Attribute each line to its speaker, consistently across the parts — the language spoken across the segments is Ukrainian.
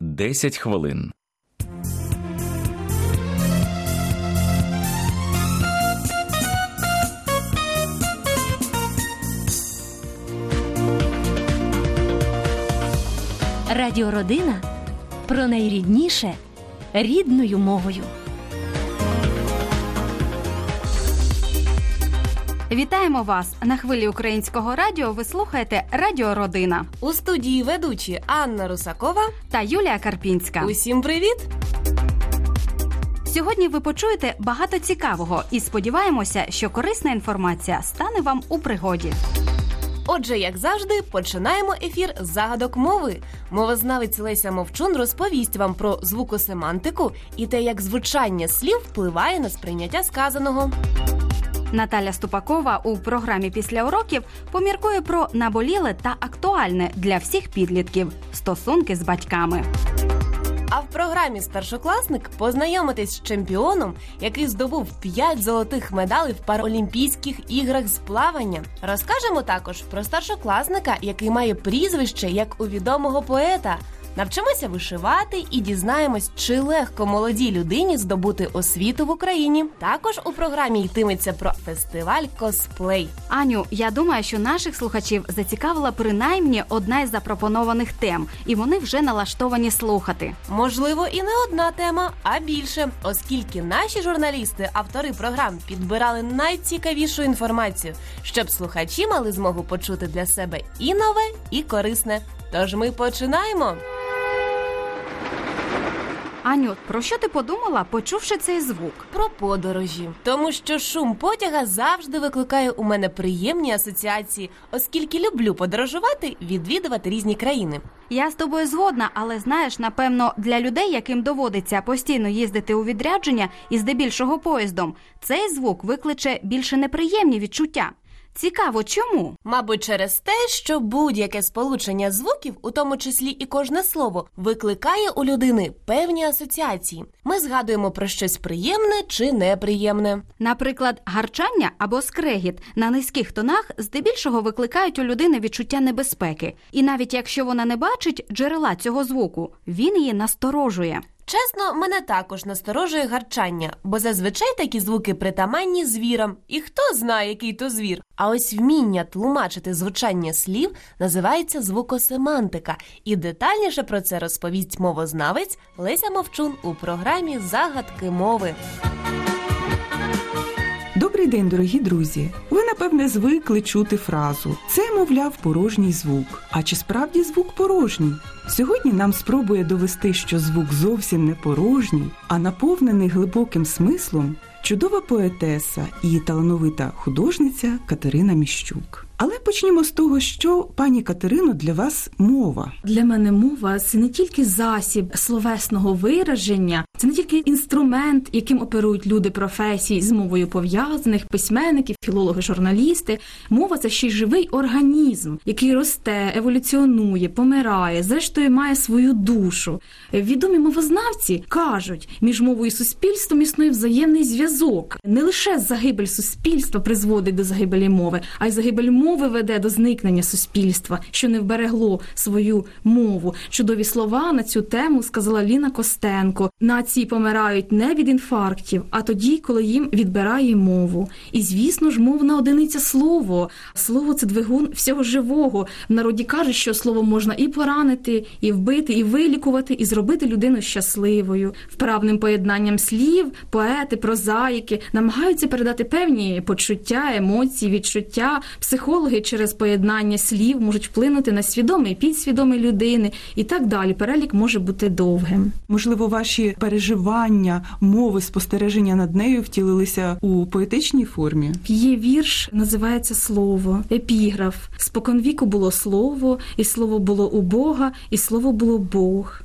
Speaker 1: 10 хвилин.
Speaker 2: Радіородина про найрідніше рідною мовою.
Speaker 3: Вітаємо вас на хвилі українського радіо. Ви слухаєте Радіо Родина
Speaker 4: У студії ведучі Анна Русакова.
Speaker 3: та Юлія Карпінська.
Speaker 4: Усім привіт!
Speaker 3: Сьогодні ви почуєте багато цікавого і сподіваємося, що корисна інформація стане вам у пригоді.
Speaker 4: Отже, як завжди, починаємо ефір з загадок мови. Мовознавець Леся Мовчун розповість вам про звукосемантику і те, як звучання слів впливає на сприйняття сказаного.
Speaker 3: Наталя Ступакова у програмі після уроків поміркує про наболіле та актуальне для всіх підлітків стосунки з батьками.
Speaker 4: А в програмі Старшокласник познайомитесь з чемпіоном, який здобув 5 золотих медалей в Паралімпійських іграх з плавання. Розкажемо також про старшокласника, який має прізвище як у відомого поета. Навчимося вишивати і дізнаємось, чи легко молодій людині здобути освіту в Україні. Також у програмі йтиметься про фестиваль косплей.
Speaker 3: Аню, я думаю, що наших слухачів зацікавила принаймні одна із запропонованих тем, і вони вже налаштовані слухати.
Speaker 4: Можливо, і не одна тема, а більше, оскільки наші журналісти, автори програм, підбирали найцікавішу інформацію, щоб слухачі мали змогу почути для себе і нове, і корисне. Тож ми починаємо.
Speaker 3: Аню, про що ти подумала, почувши цей звук?
Speaker 4: Про подорожі, тому що шум потяга завжди викликає у мене приємні асоціації, оскільки люблю подорожувати, відвідувати різні країни.
Speaker 3: Я з тобою згодна, але знаєш, напевно, для людей, яким доводиться постійно їздити у відрядження і здебільшого поїздом, цей звук викличе більше неприємні відчуття. Цікаво, чому?
Speaker 4: Мабуть, через те, що будь-яке сполучення звуків, у тому числі і кожне слово, викликає у людини певні асоціації. Ми згадуємо про щось приємне чи неприємне.
Speaker 3: Наприклад, гарчання або скрегіт на низьких тонах здебільшого викликають у людини відчуття небезпеки, і навіть якщо вона не бачить джерела цього звуку, він її насторожує.
Speaker 4: Чесно, мене також насторожує гарчання, бо зазвичай такі звуки притаманні звірам, і хто знає, який то звір. А ось вміння тлумачити звучання слів називається звукосемантика, і детальніше про це розповість мовознавець Леся Мовчун у програмі Загадки мови.
Speaker 5: Добрий день, дорогі друзі. Ви напевне звикли чути фразу це, мовляв, порожній звук. А чи справді звук порожній? Сьогодні нам спробує довести, що звук зовсім не порожній, а наповнений глибоким смислом чудова поетеса і талановита художниця Катерина Міщук. Але почнімо з того, що пані Катерино для вас мова.
Speaker 6: Для мене мова це не тільки засіб словесного вираження, це не тільки інструмент, яким оперують люди професій з мовою пов'язаних, письменники, філологи, журналісти. Мова це ще й живий організм, який росте, еволюціонує, помирає, зрештою має свою душу. Відомі мовознавці кажуть, між мовою і суспільством існує взаємний зв'язок. Не лише загибель суспільства призводить до загибелі мови, а й загибель мови веде до зникнення суспільства, що не вберегло свою мову. Чудові слова на цю тему сказала Ліна Костенко. Нації помирають не від інфарктів, а тоді, коли їм відбирає мову. І звісно ж, мовна одиниця слово. Слово це двигун всього живого. В народі кажуть, що слово можна і поранити, і вбити, і вилікувати, і зробити людину щасливою. Вправним поєднанням слів, поети, прозаїки намагаються передати певні почуття, емоції, відчуття. Психологи через поєднання слів можуть вплинути на свідомий підсвідомий людини і так далі. Перелік може бути довгим.
Speaker 5: Можливо, ваші переживання, мови, спостереження над нею втілилися у поетичній формі.
Speaker 6: Є вірш, називається слово, епіграф. Споконвіку було слово, і слово було у Бога, і слово було Бог.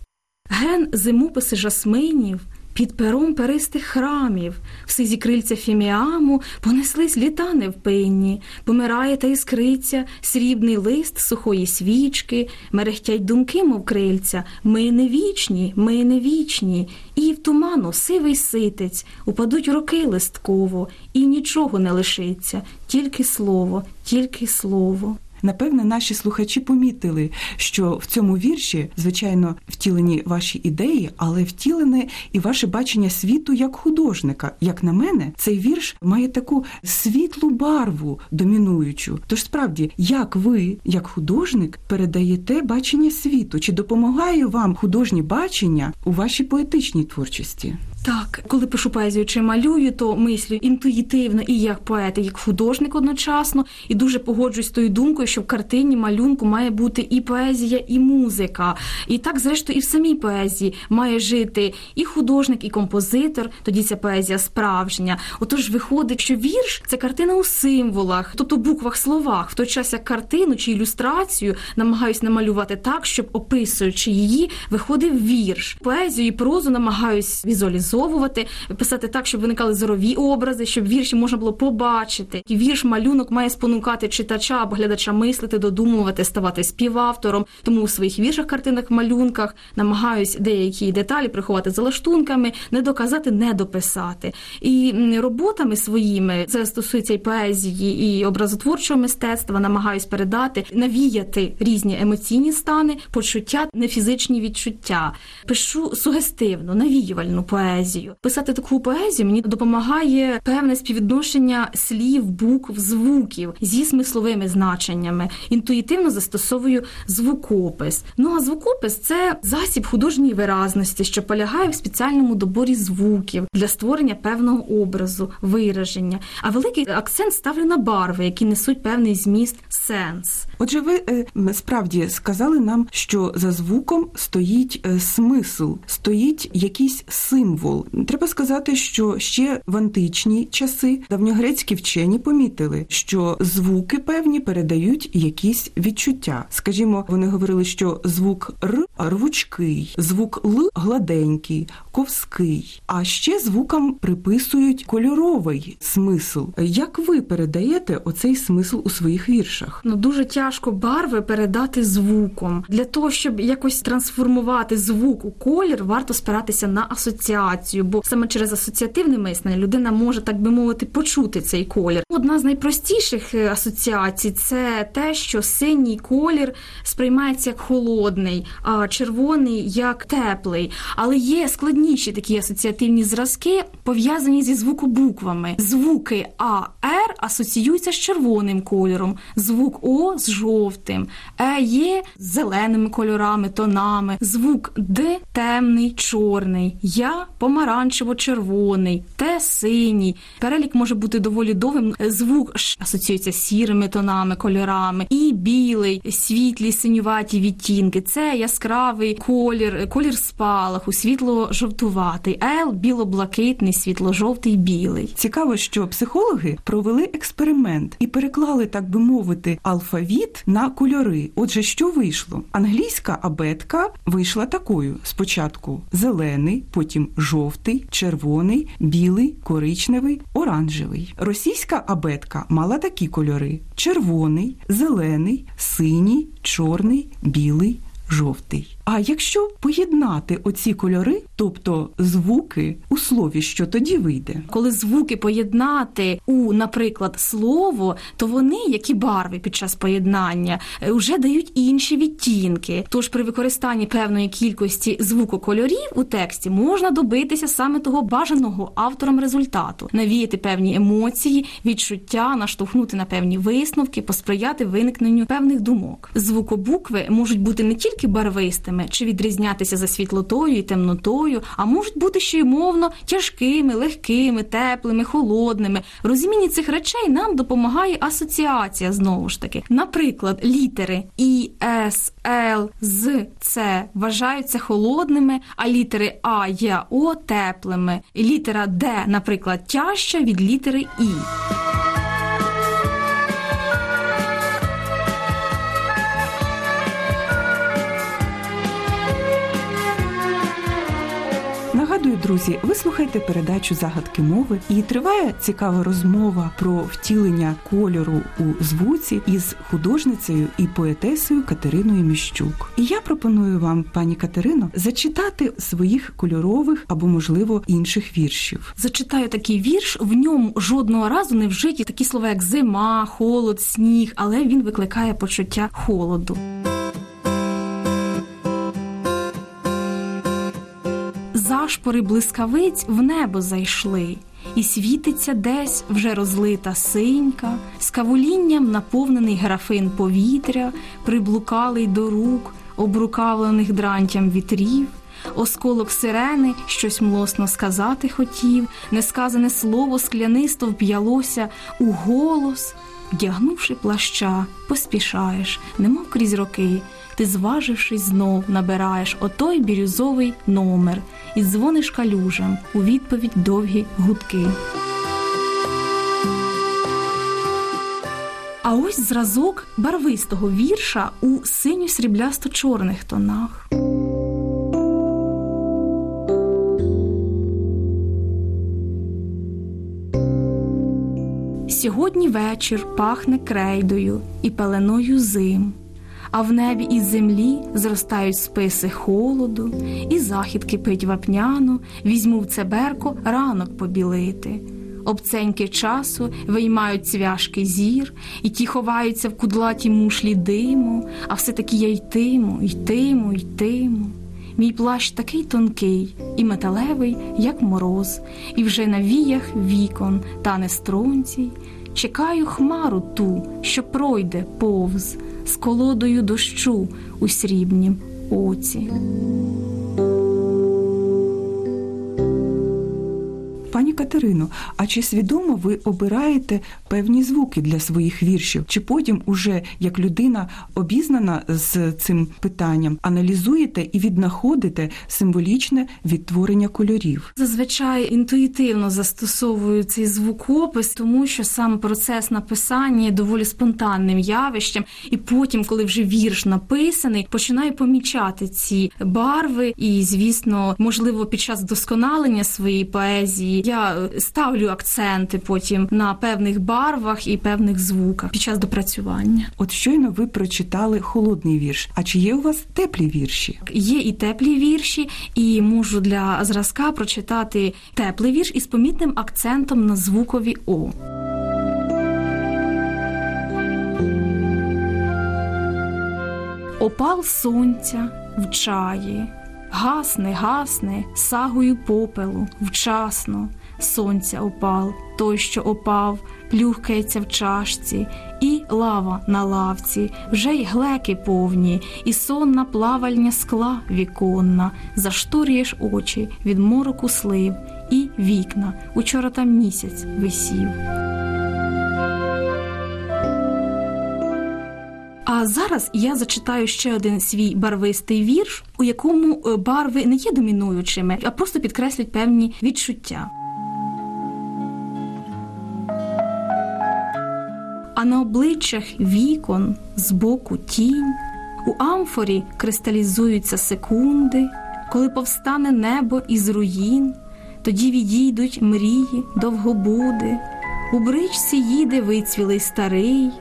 Speaker 6: Ген зимописи жасминів. Під пером перистих храмів, в сизі крильця фіміаму понеслись літа невпинні, помирає та іскриться срібний лист сухої свічки, мерехтять думки, мов крильця. Ми не вічні, ми не вічні, і в туману сивий ситець, упадуть роки листково, і нічого не лишиться, тільки слово, тільки слово.
Speaker 5: Напевне, наші слухачі помітили, що в цьому вірші, звичайно, втілені ваші ідеї, але втілене і ваше бачення світу як художника. Як на мене, цей вірш має таку світлу барву домінуючу. Тож справді, як ви, як художник, передаєте бачення світу? Чи допомагає вам художнє бачення у вашій поетичній творчості?
Speaker 6: Так, коли пишу поезію чи малюю, то мислю інтуїтивно і як поет, і як художник одночасно, і дуже погоджуюсь з тою думкою, що в картині малюнку має бути і поезія, і музика. І так, зрештою, і в самій поезії має жити і художник, і композитор. Тоді ця поезія справжня. Отож, виходить, що вірш це картина у символах, тобто буквах, словах. В той час як картину чи ілюстрацію намагаюсь намалювати так, щоб описуючи її, виходив вірш. Поезію і прозу намагаюсь візуалізовувати, писати так, щоб виникали зорові образи, щоб вірші можна було побачити. І вірш малюнок має спонукати читача або глядача мислити, додумувати, ставати співавтором. Тому у своїх віршах, картинах, малюнках намагаюсь деякі деталі приховати за лаштунками, не доказати, не дописати. І роботами своїми це стосується і поезії, і образотворчого мистецтва, намагаюсь передати, навіяти різні емоційні стани, почуття, нефізичні відчуття. Пишу сугестивну, навіювальну поезію. Писати таку поезію мені допомагає певне співвідношення слів, букв, звуків зі смисловими значеннями. Інтуїтивно застосовую звукопис. Ну а звукопис це засіб художньої виразності, що полягає в спеціальному доборі звуків для створення певного образу, вираження. А великий акцент ставлю на барви, які несуть певний зміст, сенс.
Speaker 5: Отже, ви е, справді сказали нам, що за звуком стоїть е, смисл, стоїть якийсь символ. Треба сказати, що ще в античні часи давньогрецькі вчені помітили, що звуки певні передають якісь відчуття. Скажімо, вони говорили, що звук р рвучкий, звук л гладенький, ковський, а ще звукам приписують кольоровий смисл. Як ви передаєте оцей смисл у своїх віршах?
Speaker 6: Ну дуже тяжко барви передати звуком. Для того щоб якось трансформувати звук у колір, варто спиратися на асоціацію, бо саме через асоціативне мислення людина може, так би мовити, почути цей колір. Одна з найпростіших е, асоціацій це те, що синій колір сприймається як холодний, а червоний як теплий. Але є складніші такі асоціативні зразки, пов'язані зі звукобуквами. Звуки А, Р асоціюються з червоним кольором, звук О з жовтим, Е є зеленими кольорами, тонами, звук Д темний, чорний, Я помаранчево-червоний, Т синій. Перелік може бути доволі довгим. Звук Ш асоціюється з сірими тонами, кольорами, і білий, світлі, синюваті відтінки. Це яскравий колір, колір спалаху, світло-жовтуватий, Л біло-блакитний, світло-жовтий, білий.
Speaker 5: Цікаво, що психологи провели експеримент і переклали, так би мовити, алфавіт на кольори. Отже, що вийшло? Англійська абетка вийшла такою: спочатку зелений, потім жовтий, червоний, білий, коричневий, оранжевий. Російська абетка мала такі кольори: червоний, зелений, синій, чорний, білий, жовтий. А якщо поєднати оці кольори, тобто звуки у слові, що тоді вийде,
Speaker 6: коли звуки поєднати у, наприклад, слово, то вони, які барви під час поєднання, вже дають інші відтінки. Тож при використанні певної кількості звукокольорів у тексті можна добитися саме того бажаного автором результату, навіяти певні емоції, відчуття, наштовхнути на певні висновки, посприяти виникненню певних думок. Звукобукви можуть бути не тільки барвистими різними, чи відрізнятися за світлотою і темнотою, а можуть бути ще й мовно тяжкими, легкими, теплими, холодними. В розумінні цих речей нам допомагає асоціація знову ж таки. Наприклад, літери І, С, Л, З, С вважаються холодними, а літери А, Є, О теплими. Літера Д, наприклад, тяжча від літери І.
Speaker 5: друзі, ви слухаєте передачу загадки мови і триває цікава розмова про втілення кольору у звуці із художницею і поетесою Катериною Міщук. І я пропоную вам, пані Катерино, зачитати своїх кольорових або, можливо, інших віршів.
Speaker 6: Зачитаю такий вірш. В ньому жодного разу не вжиті такі слова, як зима, холод, сніг, але він викликає почуття холоду. Зашпори блискавиць в небо зайшли, і світиться десь вже розлита синька, з кавулінням наповнений графин повітря, приблукалий до рук, обрукавлених дрантям вітрів. Осколок сирени щось млосно сказати хотів, несказане слово склянисто вп'ялося у голос, вдягнувши плаща, поспішаєш, немов крізь роки. Ти, зважившись, знов набираєш отой бірюзовий номер і дзвониш калюжам у відповідь довгі гудки. А ось зразок барвистого вірша у синьо-сріблясто-чорних тонах. Сьогодні вечір пахне крейдою і пеленою зим, а в небі із землі зростають списи холоду, і захід кипить вапняно, візьму в цеберко ранок побілити. Обценьки часу виймають цвяшки зір, і ті ховаються в кудлаті мушлі диму, а все таки я йтиму, йтиму, йтиму. Мій плащ такий тонкий і металевий, як мороз, і вже на віях вікон тане стронцій. Чекаю хмару ту, що пройде повз з колодою дощу у срібнім оці.
Speaker 5: Катерино, а чи свідомо ви обираєте певні звуки для своїх віршів? Чи потім, уже як людина обізнана з цим питанням, аналізуєте і віднаходите символічне відтворення кольорів?
Speaker 6: Зазвичай інтуїтивно застосовую цей звукопис, тому що сам процес написання є доволі спонтанним явищем, і потім, коли вже вірш написаний, починаю помічати ці барви, і звісно, можливо, під час вдосконалення своєї поезії я ставлю акценти потім на певних барвах і певних звуках під час допрацювання.
Speaker 5: От щойно ви прочитали холодний вірш. А чи є у вас теплі вірші?
Speaker 6: Є і теплі вірші, і можу для зразка прочитати теплий вірш із помітним акцентом на звукові О. Опал сонця в чаї, гасне, гасне, сагою попелу, вчасно. Сонця опал, той, що опав, плюхкається в чашці, і лава на лавці, вже й глеки повні, і сонна плавальня скла віконна, зашторюєш очі від мороку слив, і вікна. Учора там місяць висів. А зараз я зачитаю ще один свій барвистий вірш, у якому е, барви не є домінуючими, а просто підкреслюють певні відчуття. А на обличчях вікон збоку тінь, у амфорі кристалізуються секунди, коли повстане небо із руїн, тоді відійдуть мрії довгобуди, у бричці їде вицвілий старий,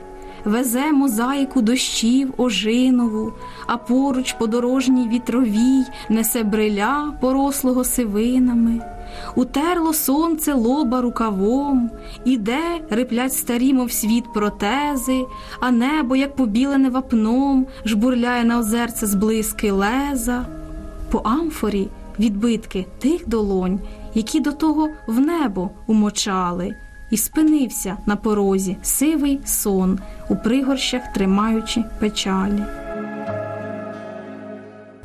Speaker 6: везе мозаїку дощів ожинову, а поруч подорожній вітровій несе бриля, порослого сивинами. Утерло сонце лоба рукавом, іде, риплять старі, мов світ протези, а небо, як побілене вапном, жбурляє на озерце зблиски леза. По амфорі відбитки тих долонь, які до того в небо умочали, і спинився на порозі сивий сон, у пригорщах тримаючи печалі.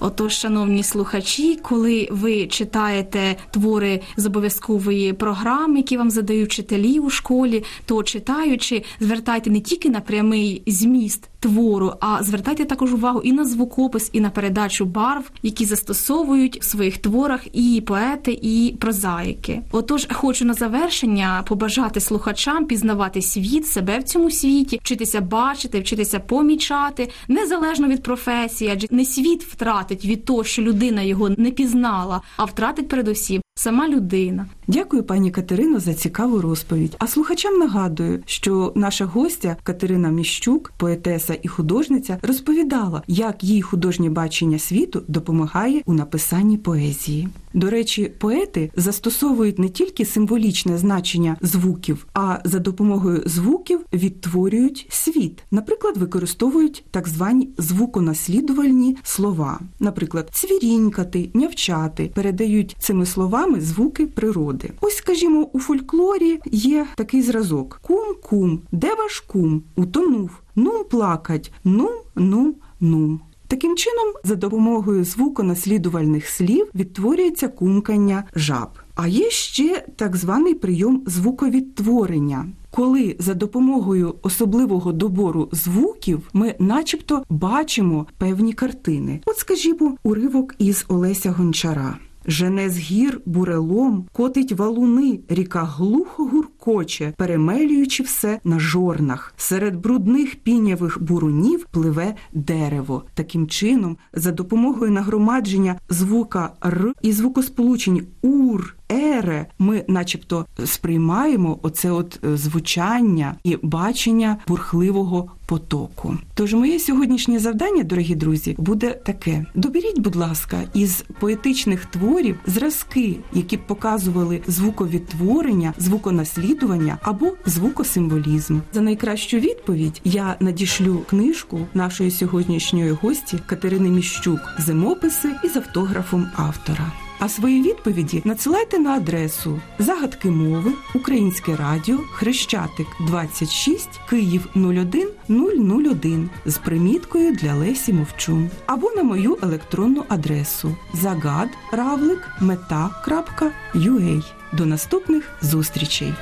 Speaker 6: Отож, шановні слухачі, коли ви читаєте твори з обов'язкової програми, які вам задають вчителі у школі, то читаючи, звертайте не тільки на прямий зміст твору, а звертайте також увагу і на звукопис, і на передачу барв, які застосовують в своїх творах і поети, і прозаїки. Отож, хочу на завершення побажати слухачам пізнавати світ, себе в цьому світі, вчитися бачити, вчитися помічати, незалежно від професії, адже не світ втратив втратить від того, що людина його не пізнала, а втратить передусім сама людина.
Speaker 5: Дякую, пані Катерино, за цікаву розповідь. А слухачам нагадую, що наша гостя Катерина Міщук, поетеса і художниця, розповідала, як їй художнє бачення світу допомагає у написанні поезії. До речі, поети застосовують не тільки символічне значення звуків, а за допомогою звуків відтворюють світ. Наприклад, використовують так звані звуконаслідувальні слова, наприклад, цвірінькати, нявчати, передають цими словами звуки природи. Ось, скажімо, у фольклорі є такий зразок: кум-кум, де ваш кум? Утонув, нум плакать, нум, нум, нум. Таким чином, за допомогою звуконаслідувальних слів відтворюється кумкання жаб. А є ще так званий прийом звуковідтворення, коли за допомогою особливого добору звуків ми, начебто, бачимо певні картини. От, скажімо, уривок із Олеся Гончара. Жене з гір бурелом, котить валуни, ріка глухо гуркоче, перемелюючи все на жорнах. Серед брудних пінявих бурунів пливе дерево. Таким чином, за допомогою нагромадження звука Р і звукосполучень Ур. Ере, ми, начебто, сприймаємо оце от е, звучання і бачення бурхливого потоку. Тож моє сьогоднішнє завдання, дорогі друзі, буде таке: доберіть, будь ласка, із поетичних творів зразки, які б показували звуковідтворення, звуконаслідування або звукосимволізм. За найкращу відповідь я надішлю книжку нашої сьогоднішньої гості Катерини Міщук Зимописи із автографом автора. А свої відповіді надсилайте на адресу Загадки мови Українське Радіо Хрещатик 26 Київ 01 001 з приміткою для Лесі Мовчун або на мою електронну адресу загадравлик.мета.ua. До наступних зустрічей!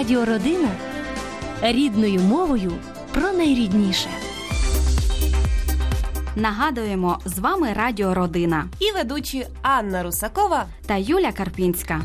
Speaker 2: Радіородина рідною мовою про найрідніше.
Speaker 3: Нагадуємо, з вами Радіо Родина
Speaker 4: І ведучі Анна Русакова.
Speaker 3: та Юля Карпінська.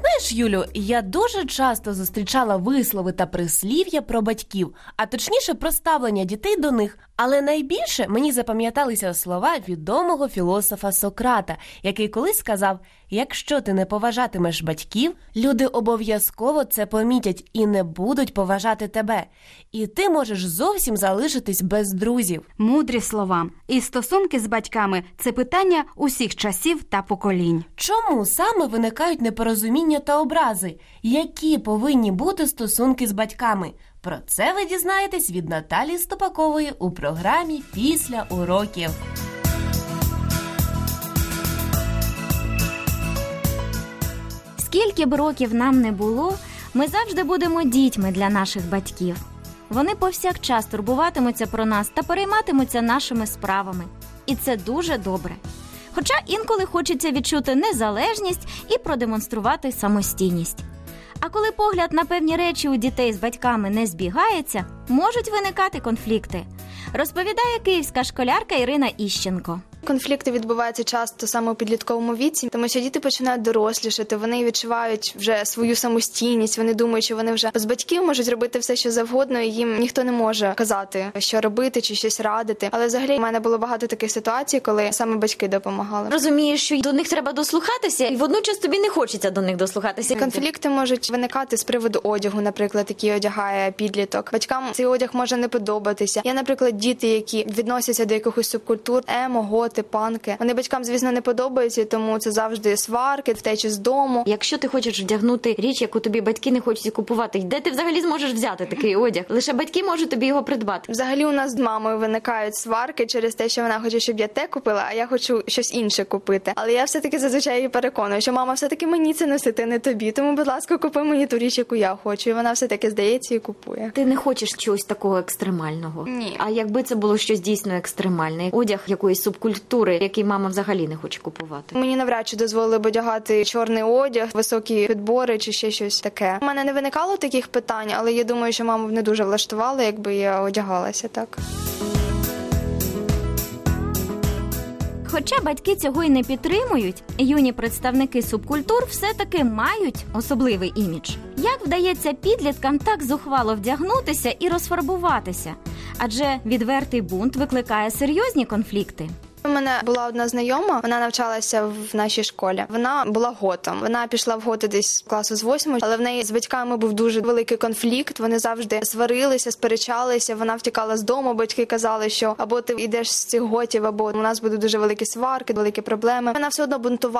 Speaker 4: Знаєш, Юлю, я дуже часто зустрічала вислови та прислів'я про батьків, а точніше про ставлення дітей до них. Але найбільше мені запам'яталися слова відомого філософа Сократа, який колись сказав: якщо ти не поважатимеш батьків, люди обов'язково це помітять і не будуть поважати тебе. І ти можеш зовсім залишитись без друзів.
Speaker 3: Мудрі слова. І стосунки з батьками це питання усіх часів та поколінь.
Speaker 4: Чому саме виникають непорозуміння та образи? Які повинні бути стосунки з батьками? Про це ви дізнаєтесь від Наталії Стопакової у програмі Після уроків.
Speaker 7: Скільки б років нам не було, ми завжди будемо дітьми для наших батьків. Вони повсякчас турбуватимуться про нас та перейматимуться нашими справами. І це дуже добре. Хоча інколи хочеться відчути незалежність і продемонструвати самостійність. А коли погляд на певні речі у дітей з батьками не збігається, можуть виникати конфлікти. Розповідає київська школярка Ірина Іщенко.
Speaker 8: Конфлікти відбуваються часто саме у підлітковому віці, тому що діти починають дорослішати, вони відчувають вже свою самостійність. Вони думають, що вони вже з батьків можуть робити все, що завгодно, і їм ніхто не може казати, що робити чи щось радити. Але взагалі в мене було багато таких ситуацій, коли саме батьки допомагали.
Speaker 9: Розумієш, що до них треба дослухатися, і водночас тобі не хочеться до них дослухатися.
Speaker 8: Конфлікти можуть виникати з приводу одягу, наприклад, який одягає підліток. Батькам цей одяг може не подобатися. Є, наприклад, діти, які відносяться до якихось субкультур, емо, готи, панки. Вони батькам, звісно, не подобаються, тому це завжди сварки, втечі з дому.
Speaker 9: Якщо ти хочеш вдягнути річ, яку тобі батьки не хочуть купувати, де ти взагалі зможеш взяти такий одяг? Лише батьки можуть тобі його придбати.
Speaker 8: Взагалі, у нас з мамою виникають сварки через те, що вона хоче, щоб я те купила, а я хочу щось інше купити. Але я все таки зазвичай її переконую, що мама все таки мені це носити, не тобі. Тому, будь ласка, купи мені ту річ, яку я хочу. І вона все таки здається і купує.
Speaker 9: Ти не хочеш чогось такого екстремального.
Speaker 8: Ні.
Speaker 9: А якби це було щось дійсно екстремальне, одяг якоїсь субкультури, який мама взагалі не хоче купувати.
Speaker 8: Мені навряд чи дозволили б одягати чорний одяг, високі підбори чи ще щось таке. У мене не виникало таких питань, але я думаю, що мама б не дуже влаштувала, якби я одягалася так.
Speaker 7: Хоча батьки цього й не підтримують, юні представники субкультур все-таки мають особливий імідж. Як вдається підліткам так зухвало вдягнутися і розфарбуватися? Адже відвертий бунт викликає серйозні конфлікти.
Speaker 8: У мене була одна знайома, вона навчалася в нашій школі. Вона була готом. Вона пішла в готи десь класу з восьмого, але в неї з батьками був дуже великий конфлікт. Вони завжди сварилися, сперечалися. Вона втікала з дому. Батьки казали, що або ти йдеш з цих готів, або у нас будуть дуже великі сварки, великі проблеми. Вона все одно бунтувала.